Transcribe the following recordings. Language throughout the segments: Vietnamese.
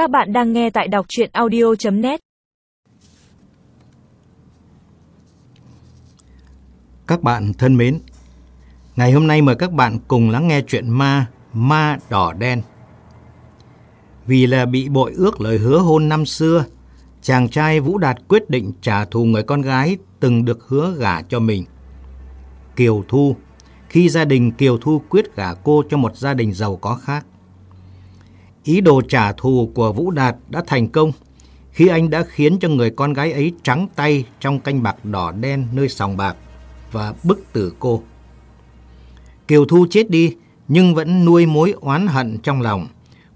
Các bạn đang nghe tại đọc chuyện audio.net Các bạn thân mến, ngày hôm nay mời các bạn cùng lắng nghe chuyện ma Ma Đỏ Đen. Vì là bị bội ước lời hứa hôn năm xưa, chàng trai Vũ Đạt quyết định trả thù người con gái từng được hứa gả cho mình. Kiều Thu, khi gia đình Kiều Thu quyết gả cô cho một gia đình giàu có khác. Ý đồ trả thù của Vũ Đạt đã thành công khi anh đã khiến cho người con gái ấy trắng tay trong canh bạc đỏ đen nơi sòng bạc và bức tử cô. Kiều Thu chết đi nhưng vẫn nuôi mối oán hận trong lòng,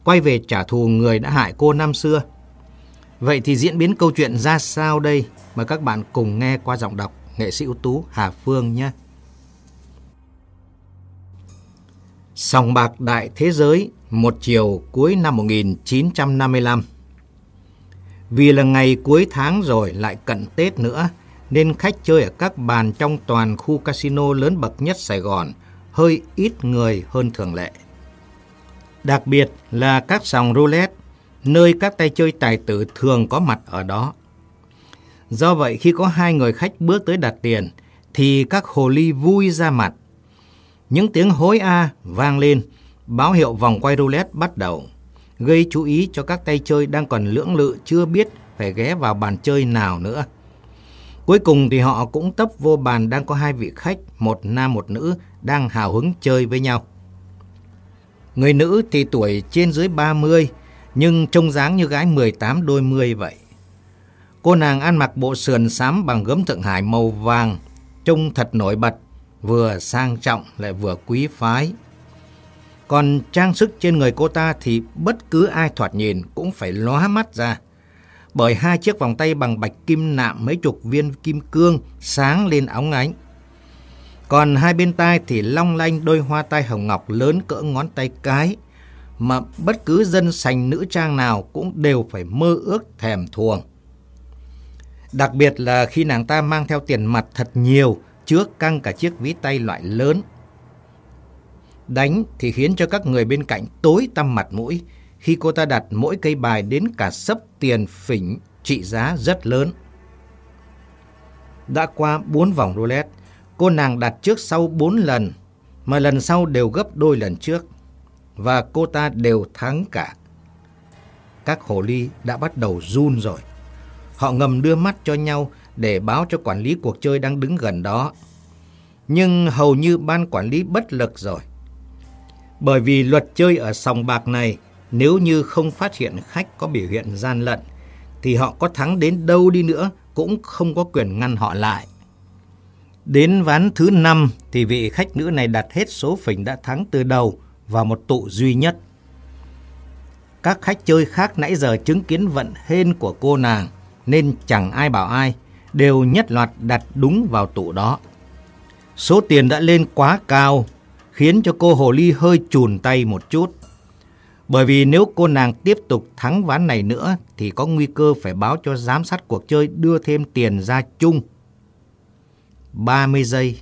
quay về trả thù người đã hại cô năm xưa. Vậy thì diễn biến câu chuyện ra sao đây? Mời các bạn cùng nghe qua giọng đọc nghệ sĩ ưu tú Hà Phương nhé. Sòng bạc đại thế giới một chiều cuối năm 1955. Vì là ngày cuối tháng rồi lại cận Tết nữa, nên khách chơi ở các bàn trong toàn khu casino lớn bậc nhất Sài Gòn hơi ít người hơn thường lệ. Đặc biệt là các sòng roulette, nơi các tay chơi tài tử thường có mặt ở đó. Do vậy khi có hai người khách bước tới đặt tiền, thì các hồ ly vui ra mặt. Những tiếng hối a vang lên, báo hiệu vòng quay roulette bắt đầu, gây chú ý cho các tay chơi đang còn lưỡng lự chưa biết phải ghé vào bàn chơi nào nữa. Cuối cùng thì họ cũng tấp vô bàn đang có hai vị khách, một nam một nữ, đang hào hứng chơi với nhau. Người nữ thì tuổi trên dưới 30, nhưng trông dáng như gái 18 đôi mươi vậy. Cô nàng ăn mặc bộ sườn xám bằng gấm Thượng Hải màu vàng, trông thật nổi bật, vừa sang trọng lại vừa quý phái. Còn trang sức trên người cô ta thì bất cứ ai thoạt nhìn cũng phải lóa mắt ra. Bởi hai chiếc vòng tay bằng bạch kim nạm mấy chục viên kim cương sáng lên óng ánh. Còn hai bên tai thì long lanh đôi hoa tai hồng ngọc lớn cỡ ngón tay cái, mà bất cứ dân sành nữ trang nào cũng đều phải mơ ước thèm thuồng. Đặc biệt là khi nàng ta mang theo tiền mặt thật nhiều trước căng cả chiếc ví tay loại lớn Đánh thì khiến cho các người bên cạnh tối tăm mặt mũi khi cô ta đặt mỗi cây bài đến cả sấp tiền phỉnh trị giá rất lớn. Đã qua 4 vòng roulette, cô nàng đặt trước sau 4 lần, mà lần sau đều gấp đôi lần trước, và cô ta đều thắng cả. Các hồ ly đã bắt đầu run rồi. Họ ngầm đưa mắt cho nhau để báo cho quản lý cuộc chơi đang đứng gần đó. Nhưng hầu như ban quản lý bất lực rồi. Bởi vì luật chơi ở sòng bạc này, nếu như không phát hiện khách có biểu hiện gian lận, thì họ có thắng đến đâu đi nữa cũng không có quyền ngăn họ lại. Đến ván thứ 5 thì vị khách nữ này đặt hết số phỉnh đã thắng từ đầu vào một tụ duy nhất. Các khách chơi khác nãy giờ chứng kiến vận hên của cô nàng nên chẳng ai bảo ai, đều nhất loạt đặt đúng vào tụ đó. Số tiền đã lên quá cao khiến cho cô hồ ly hơi chùn tay một chút. Bởi vì nếu cô nàng tiếp tục thắng ván này nữa thì có nguy cơ phải báo cho giám sát cuộc chơi đưa thêm tiền ra chung. 30 giây,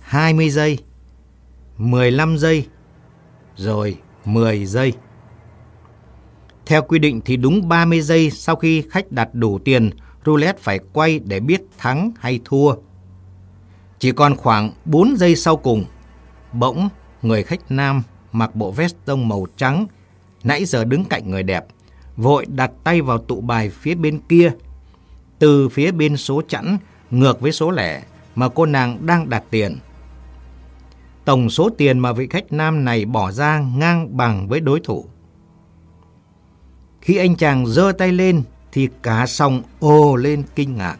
20 giây, 15 giây, rồi 10 giây. Theo quy định thì đúng 30 giây sau khi khách đặt đủ tiền, roulette phải quay để biết thắng hay thua. Chỉ còn khoảng 4 giây sau cùng Bỗng, người khách nam mặc bộ vest tông màu trắng, nãy giờ đứng cạnh người đẹp, vội đặt tay vào tụ bài phía bên kia. Từ phía bên số chẵn, ngược với số lẻ mà cô nàng đang đặt tiền. Tổng số tiền mà vị khách nam này bỏ ra ngang bằng với đối thủ. Khi anh chàng giơ tay lên thì cả sòng ồ lên kinh ngạc.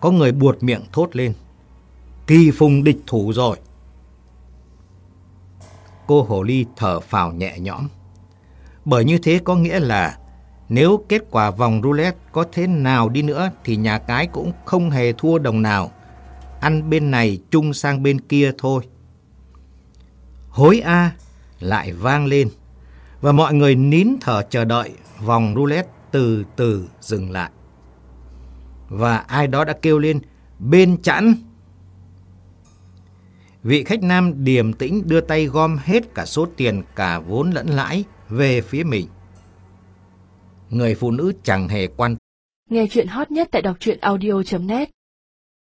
Có người buột miệng thốt lên kỳ phùng địch thủ rồi. Cô Hồ Ly thở phào nhẹ nhõm. Bởi như thế có nghĩa là nếu kết quả vòng roulette có thế nào đi nữa thì nhà cái cũng không hề thua đồng nào. Ăn bên này chung sang bên kia thôi. Hối A lại vang lên và mọi người nín thở chờ đợi vòng roulette từ từ dừng lại. Và ai đó đã kêu lên, bên chẵn. Vị khách nam điềm tĩnh đưa tay gom hết cả số tiền cả vốn lẫn lãi về phía mình. Người phụ nữ chẳng hề quan. Nghe chuyện hot nhất tại đọc truyện audio.net